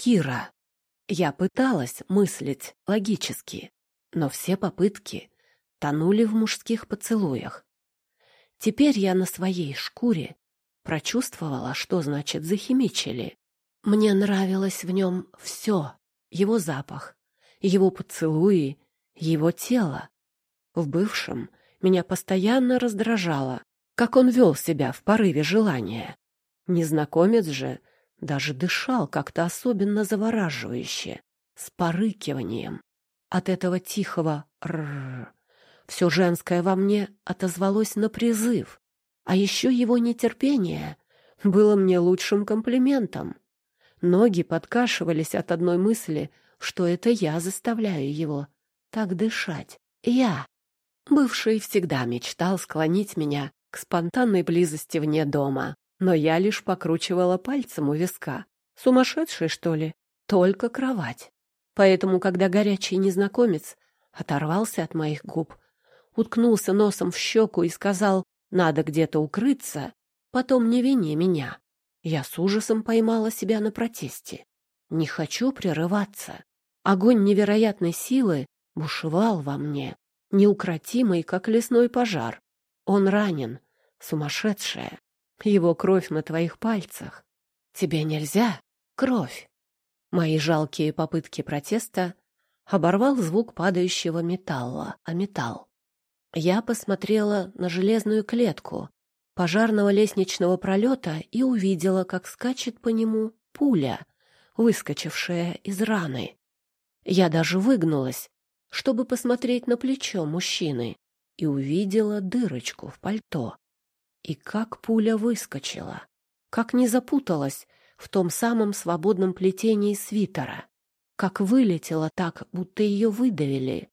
Кира. Я пыталась мыслить логически, но все попытки тонули в мужских поцелуях. Теперь я на своей шкуре прочувствовала, что значит захимичили. Мне нравилось в нем все. Его запах, его поцелуи, его тело. В бывшем меня постоянно раздражало, как он вел себя в порыве желания. Незнакомец же даже дышал как-то особенно завораживающе, с порыкиванием. От этого тихого «рррр» Все женское во мне отозвалось на призыв, а еще его нетерпение было мне лучшим комплиментом. Ноги подкашивались от одной мысли, что это я заставляю его так дышать. Я. Бывший всегда мечтал склонить меня к спонтанной близости вне дома, но я лишь покручивала пальцем у виска. Сумасшедший, что ли? Только кровать. Поэтому, когда горячий незнакомец оторвался от моих губ, уткнулся носом в щеку и сказал «надо где-то укрыться», потом не вини меня. Я с ужасом поймала себя на протесте. Не хочу прерываться. Огонь невероятной силы бушевал во мне, неукротимый, как лесной пожар. Он ранен, сумасшедшая. Его кровь на твоих пальцах. Тебе нельзя. Кровь. Мои жалкие попытки протеста оборвал звук падающего металла, а металл. Я посмотрела на железную клетку пожарного лестничного пролета и увидела, как скачет по нему пуля, выскочившая из раны. Я даже выгнулась, чтобы посмотреть на плечо мужчины, и увидела дырочку в пальто. И как пуля выскочила, как не запуталась в том самом свободном плетении свитера, как вылетела так, будто ее выдавили.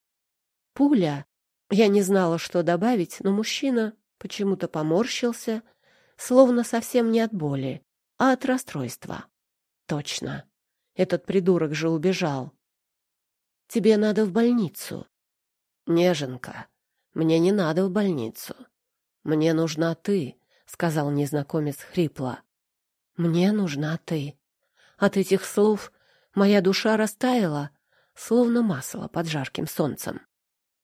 Пуля я не знала, что добавить, но мужчина почему-то поморщился, словно совсем не от боли, а от расстройства. Точно. Этот придурок же убежал. Тебе надо в больницу. Неженка, мне не надо в больницу. Мне нужна ты, сказал незнакомец хрипло. Мне нужна ты. От этих слов моя душа растаяла, словно масло под жарким солнцем.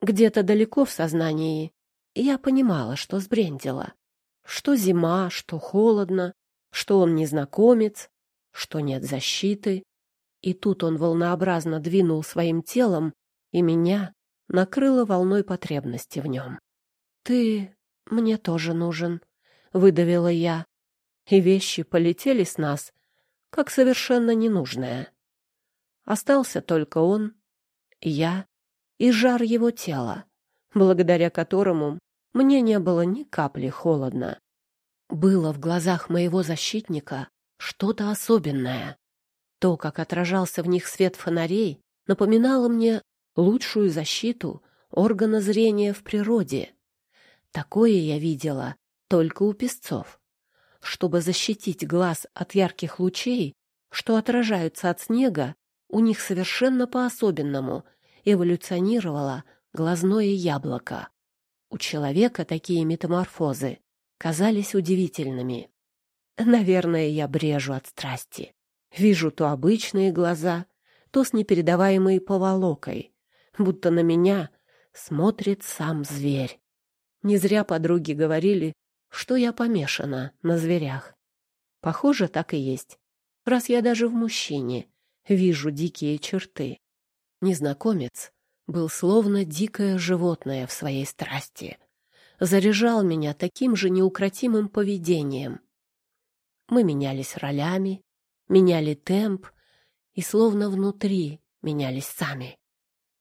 Где-то далеко в сознании я понимала, что сбрендила. Что зима, что холодно, что он незнакомец, что нет защиты. И тут он волнообразно двинул своим телом, и меня накрыло волной потребности в нем. «Ты мне тоже нужен», — выдавила я. И вещи полетели с нас, как совершенно ненужное. Остался только он, я и жар его тела, благодаря которому мне не было ни капли холодно. Было в глазах моего защитника что-то особенное. То, как отражался в них свет фонарей, напоминало мне лучшую защиту органа зрения в природе. Такое я видела только у песцов. Чтобы защитить глаз от ярких лучей, что отражаются от снега, у них совершенно по-особенному эволюционировало глазное яблоко. У человека такие метаморфозы казались удивительными. Наверное, я брежу от страсти. Вижу то обычные глаза, то с непередаваемой поволокой, будто на меня смотрит сам зверь. Не зря подруги говорили, что я помешана на зверях. Похоже, так и есть, раз я даже в мужчине вижу дикие черты. Незнакомец был словно дикое животное в своей страсти. Заряжал меня таким же неукротимым поведением. Мы менялись ролями, меняли темп и словно внутри менялись сами.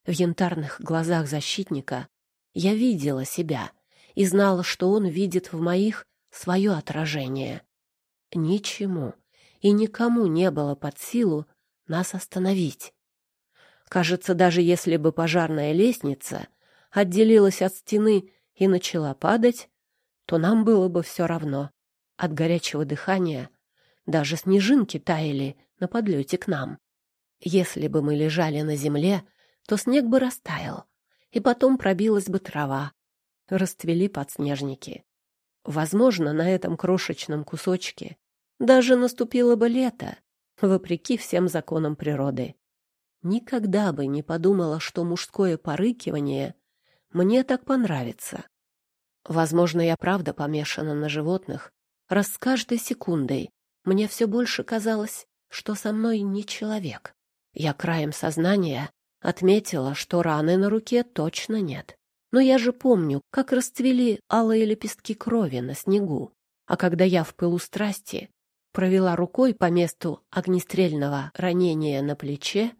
В янтарных глазах защитника я видела себя и знала, что он видит в моих свое отражение. Ничему и никому не было под силу нас остановить. Кажется, даже если бы пожарная лестница отделилась от стены и начала падать, то нам было бы все равно. От горячего дыхания даже снежинки таяли на подлете к нам. Если бы мы лежали на земле, то снег бы растаял, и потом пробилась бы трава, расцвели подснежники. Возможно, на этом крошечном кусочке даже наступило бы лето, вопреки всем законам природы. Никогда бы не подумала, что мужское порыкивание мне так понравится. Возможно, я правда помешана на животных, раз с каждой секундой мне все больше казалось, что со мной не человек. Я краем сознания отметила, что раны на руке точно нет. Но я же помню, как расцвели алые лепестки крови на снегу. А когда я в пылу страсти провела рукой по месту огнестрельного ранения на плече,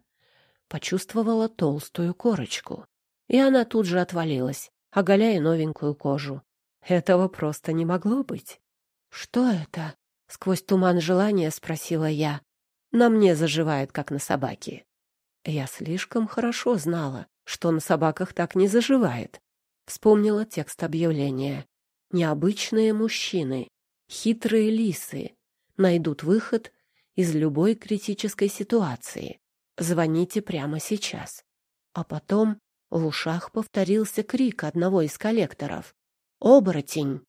почувствовала толстую корочку. И она тут же отвалилась, оголяя новенькую кожу. Этого просто не могло быть. «Что это?» — сквозь туман желания спросила я. «На мне заживает, как на собаке». Я слишком хорошо знала, что на собаках так не заживает. Вспомнила текст объявления. Необычные мужчины, хитрые лисы найдут выход из любой критической ситуации. Звоните прямо сейчас. А потом в ушах повторился крик одного из коллекторов. «Оборотень!»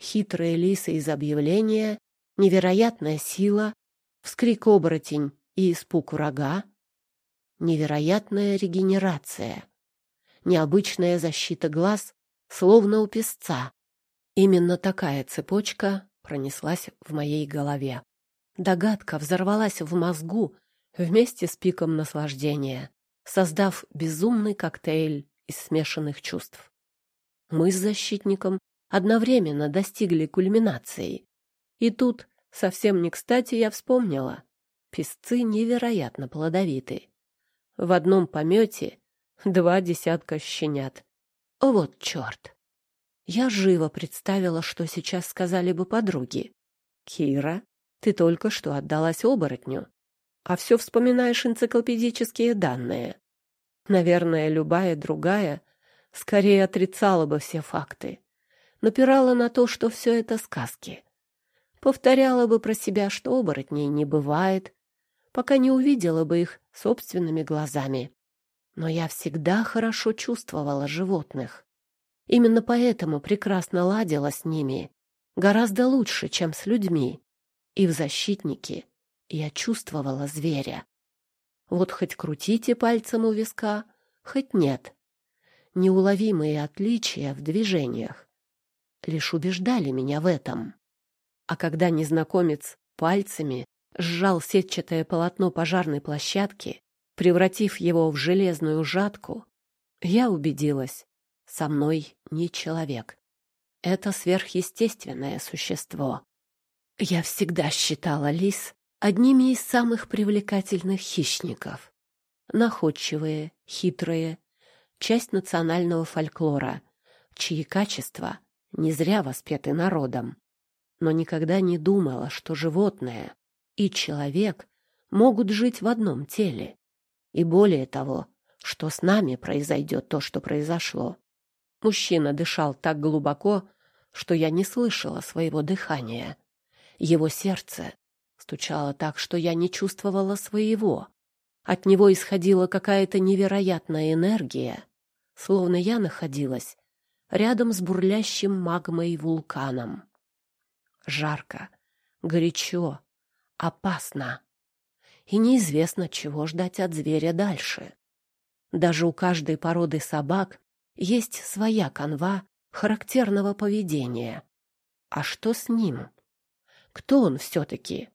Хитрые лисы из объявления, невероятная сила, вскрик оборотень и испуг врага, невероятная регенерация, необычная защита глаз, словно у песца. Именно такая цепочка пронеслась в моей голове. Догадка взорвалась в мозгу вместе с пиком наслаждения, создав безумный коктейль из смешанных чувств. Мы с защитником одновременно достигли кульминации. И тут, совсем не кстати, я вспомнила. Песцы невероятно плодовиты. В одном помете два десятка щенят. Вот черт! Я живо представила, что сейчас сказали бы подруги. «Кира, ты только что отдалась оборотню, а все вспоминаешь энциклопедические данные. Наверное, любая другая скорее отрицала бы все факты, напирала на то, что все это сказки. Повторяла бы про себя, что оборотней не бывает, пока не увидела бы их собственными глазами. Но я всегда хорошо чувствовала животных. Именно поэтому прекрасно ладила с ними, гораздо лучше, чем с людьми. И в защитнике я чувствовала зверя. Вот хоть крутите пальцем у виска, хоть нет. Неуловимые отличия в движениях лишь убеждали меня в этом. А когда незнакомец пальцами сжал сетчатое полотно пожарной площадки, превратив его в железную жатку, я убедилась, со мной не человек. Это сверхъестественное существо. Я всегда считала лис одними из самых привлекательных хищников. Находчивые, хитрые, часть национального фольклора, чьи качества не зря воспеты народом. Но никогда не думала, что животное и человек могут жить в одном теле. И более того, что с нами произойдет то, что произошло. Мужчина дышал так глубоко, что я не слышала своего дыхания. Его сердце стучало так, что я не чувствовала своего. От него исходила какая-то невероятная энергия, словно я находилась рядом с бурлящим магмой вулканом. Жарко, горячо, опасно. И неизвестно, чего ждать от зверя дальше. Даже у каждой породы собак есть своя канва характерного поведения. А что с ним? Кто он все-таки?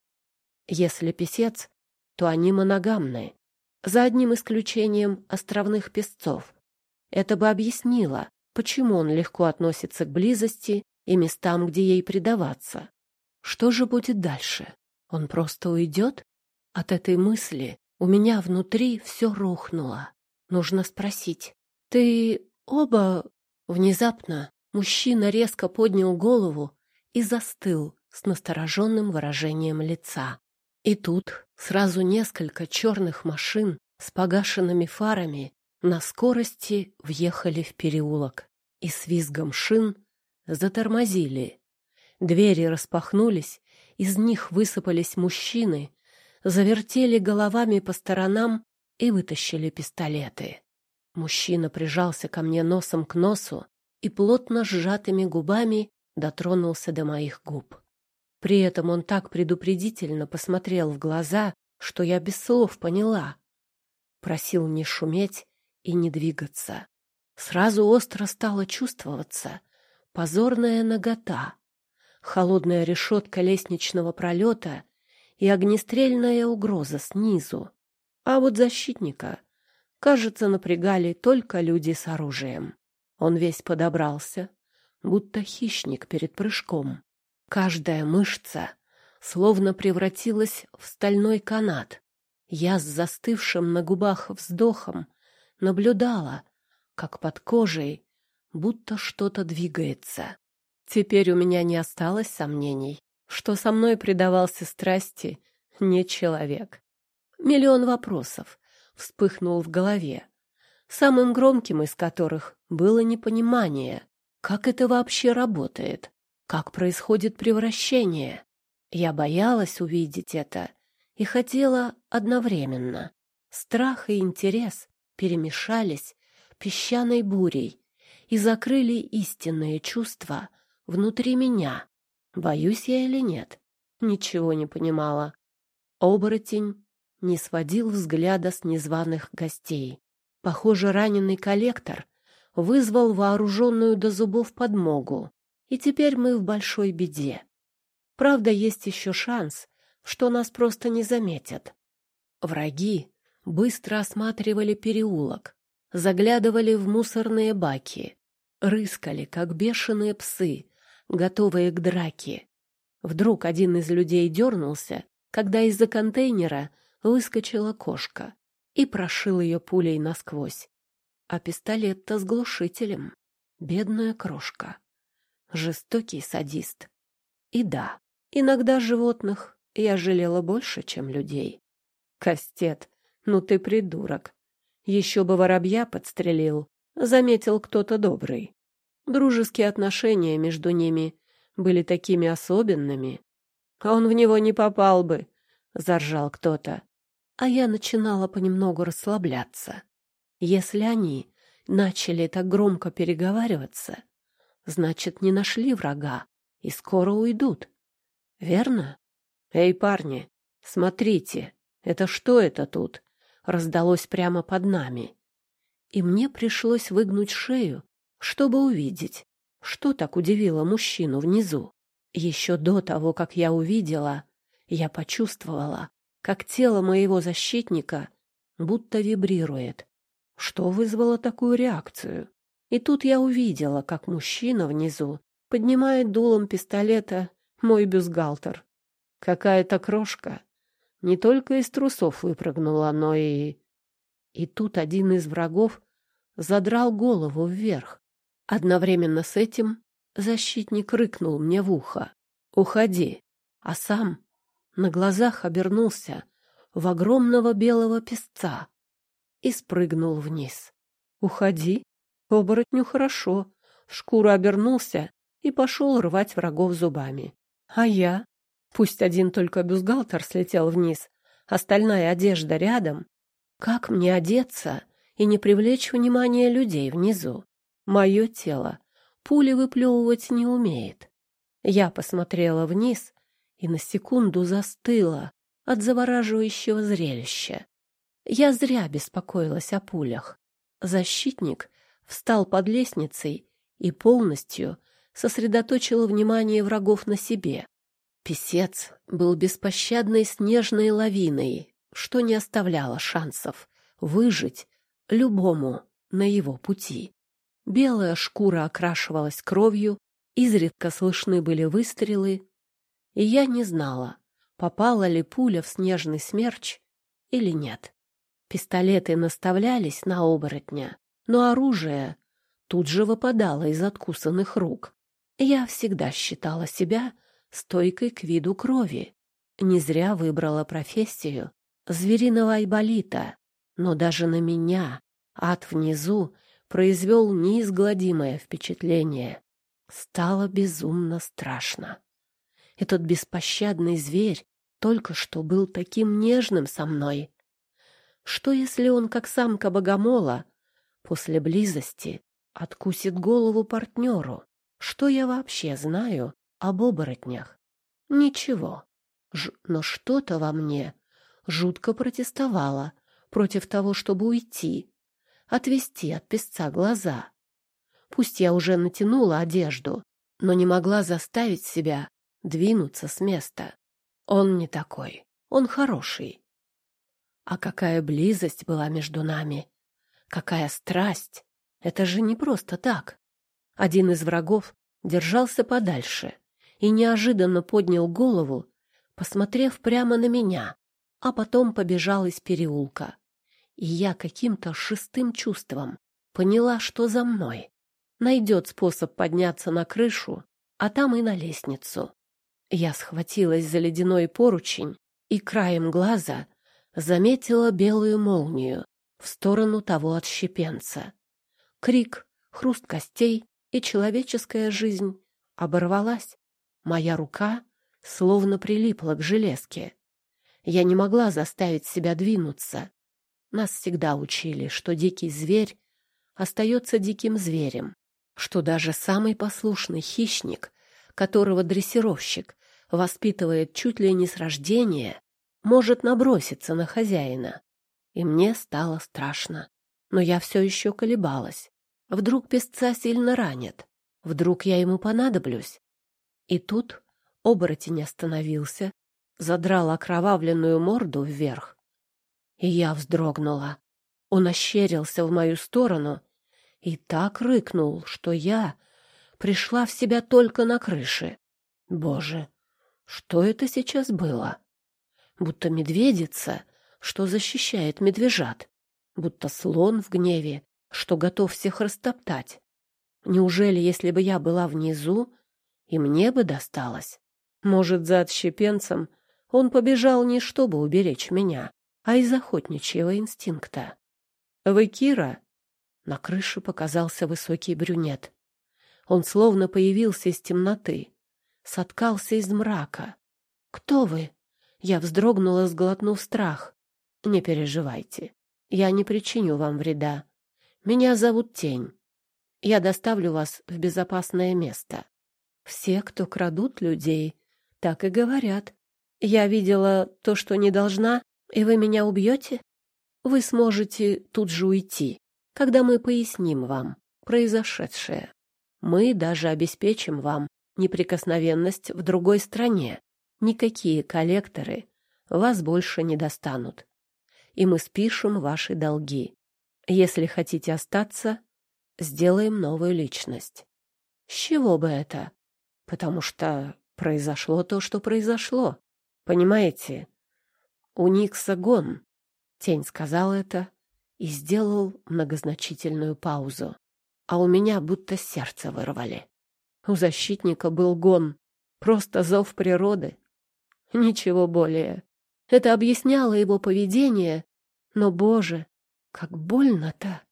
Если писец, то они моногамны, за одним исключением островных песцов. Это бы объяснило, почему он легко относится к близости и местам, где ей предаваться. Что же будет дальше? Он просто уйдет? От этой мысли у меня внутри все рухнуло. Нужно спросить. «Ты оба...» Внезапно мужчина резко поднял голову и застыл с настороженным выражением лица. И тут сразу несколько черных машин с погашенными фарами на скорости въехали в переулок и с визгом шин затормозили. Двери распахнулись, из них высыпались мужчины, завертели головами по сторонам и вытащили пистолеты. Мужчина прижался ко мне носом к носу и плотно сжатыми губами дотронулся до моих губ. При этом он так предупредительно посмотрел в глаза, что я без слов поняла. Просил не шуметь и не двигаться. Сразу остро стало чувствоваться позорная нагота, холодная решетка лестничного пролета и огнестрельная угроза снизу. А вот защитника, кажется, напрягали только люди с оружием. Он весь подобрался, будто хищник перед прыжком. Каждая мышца словно превратилась в стальной канат. Я с застывшим на губах вздохом наблюдала, как под кожей будто что-то двигается. Теперь у меня не осталось сомнений, что со мной предавался страсти не человек. Миллион вопросов вспыхнул в голове, самым громким из которых было непонимание, как это вообще работает, как происходит превращение. Я боялась увидеть это и хотела одновременно. Страх и интерес перемешались песчаной бурей и закрыли истинные чувства внутри меня. Боюсь я или нет? Ничего не понимала. Оборотень не сводил взгляда с незваных гостей. Похоже, раненый коллектор вызвал вооруженную до зубов подмогу, и теперь мы в большой беде. Правда, есть еще шанс, что нас просто не заметят. Враги быстро осматривали переулок, заглядывали в мусорные баки, рыскали, как бешеные псы, готовые к драке. Вдруг один из людей дернулся, когда из-за контейнера выскочила кошка и прошил ее пулей насквозь. А пистолет-то с глушителем. Бедная крошка. Жестокий садист. И да, иногда животных я жалела больше, чем людей. Кастет, ну ты придурок. Еще бы воробья подстрелил, заметил кто-то добрый. Дружеские отношения между ними были такими особенными. Он в него не попал бы, заржал кто-то. А я начинала понемногу расслабляться. Если они начали так громко переговариваться, значит, не нашли врага и скоро уйдут. Верно? Эй, парни, смотрите, это что это тут? раздалось прямо под нами. И мне пришлось выгнуть шею, чтобы увидеть, что так удивило мужчину внизу. Еще до того, как я увидела, я почувствовала, как тело моего защитника будто вибрирует. Что вызвало такую реакцию? И тут я увидела, как мужчина внизу поднимает дулом пистолета мой бюстгальтер. Какая-то крошка не только из трусов выпрыгнула, но и... И тут один из врагов задрал голову вверх. Одновременно с этим защитник рыкнул мне в ухо. «Уходи!» А сам на глазах обернулся в огромного белого песца и спрыгнул вниз. «Уходи!» Оборотню хорошо. Шкура обернулся и пошел рвать врагов зубами. А я Пусть один только бюстгальтер слетел вниз, остальная одежда рядом. Как мне одеться и не привлечь внимание людей внизу? Мое тело пули выплевывать не умеет. Я посмотрела вниз и на секунду застыла от завораживающего зрелища. Я зря беспокоилась о пулях. Защитник встал под лестницей и полностью сосредоточил внимание врагов на себе. Песец был беспощадной снежной лавиной, что не оставляло шансов выжить любому на его пути. Белая шкура окрашивалась кровью, изредка слышны были выстрелы, и я не знала, попала ли пуля в снежный смерч или нет. Пистолеты наставлялись на оборотня, но оружие тут же выпадало из откусанных рук. Я всегда считала себя стойкой к виду крови. Не зря выбрала профессию звериного айболита, но даже на меня ад внизу произвел неизгладимое впечатление. Стало безумно страшно. Этот беспощадный зверь только что был таким нежным со мной. Что, если он, как самка богомола, после близости откусит голову партнеру? Что я вообще знаю об оборотнях. Ничего. Ж но что-то во мне жутко протестовала против того, чтобы уйти, отвести от песца глаза. Пусть я уже натянула одежду, но не могла заставить себя двинуться с места. Он не такой, он хороший. А какая близость была между нами, какая страсть! Это же не просто так. Один из врагов держался подальше и неожиданно поднял голову, посмотрев прямо на меня, а потом побежал из переулка. И я каким-то шестым чувством поняла, что за мной. Найдет способ подняться на крышу, а там и на лестницу. Я схватилась за ледяной поручень и краем глаза заметила белую молнию в сторону того отщепенца. Крик, хруст костей и человеческая жизнь оборвалась. Моя рука словно прилипла к железке. Я не могла заставить себя двинуться. Нас всегда учили, что дикий зверь остается диким зверем, что даже самый послушный хищник, которого дрессировщик воспитывает чуть ли не с рождения, может наброситься на хозяина. И мне стало страшно. Но я все еще колебалась. Вдруг песца сильно ранят. Вдруг я ему понадоблюсь. И тут оборотень остановился, задрал окровавленную морду вверх. И я вздрогнула. Он ощерился в мою сторону и так рыкнул, что я пришла в себя только на крыше. Боже, что это сейчас было? Будто медведица, что защищает медвежат, будто слон в гневе, что готов всех растоптать. Неужели, если бы я была внизу, и мне бы досталось? Может, за отщепенцем он побежал не чтобы уберечь меня, а из охотничьего инстинкта. «Вы Кира?» На крыше показался высокий брюнет. Он словно появился из темноты, соткался из мрака. «Кто вы?» Я вздрогнула, сглотнув страх. «Не переживайте, я не причиню вам вреда. Меня зовут Тень. Я доставлю вас в безопасное место. Все, кто крадут людей, так и говорят. Я видела то, что не должна, и вы меня убьете? Вы сможете тут же уйти, когда мы поясним вам произошедшее. Мы даже обеспечим вам неприкосновенность в другой стране. Никакие коллекторы вас больше не достанут. И мы спишем ваши долги. Если хотите остаться, сделаем новую личность. С чего бы это? Потому что произошло то, что произошло. Понимаете? У Никса гон. Тень сказал это и сделал многозначительную паузу. А у меня будто сердце вырвали. У защитника был гон. Просто зов природы. Ничего более. Это объясняло его поведение. Но, боже, как больно-то!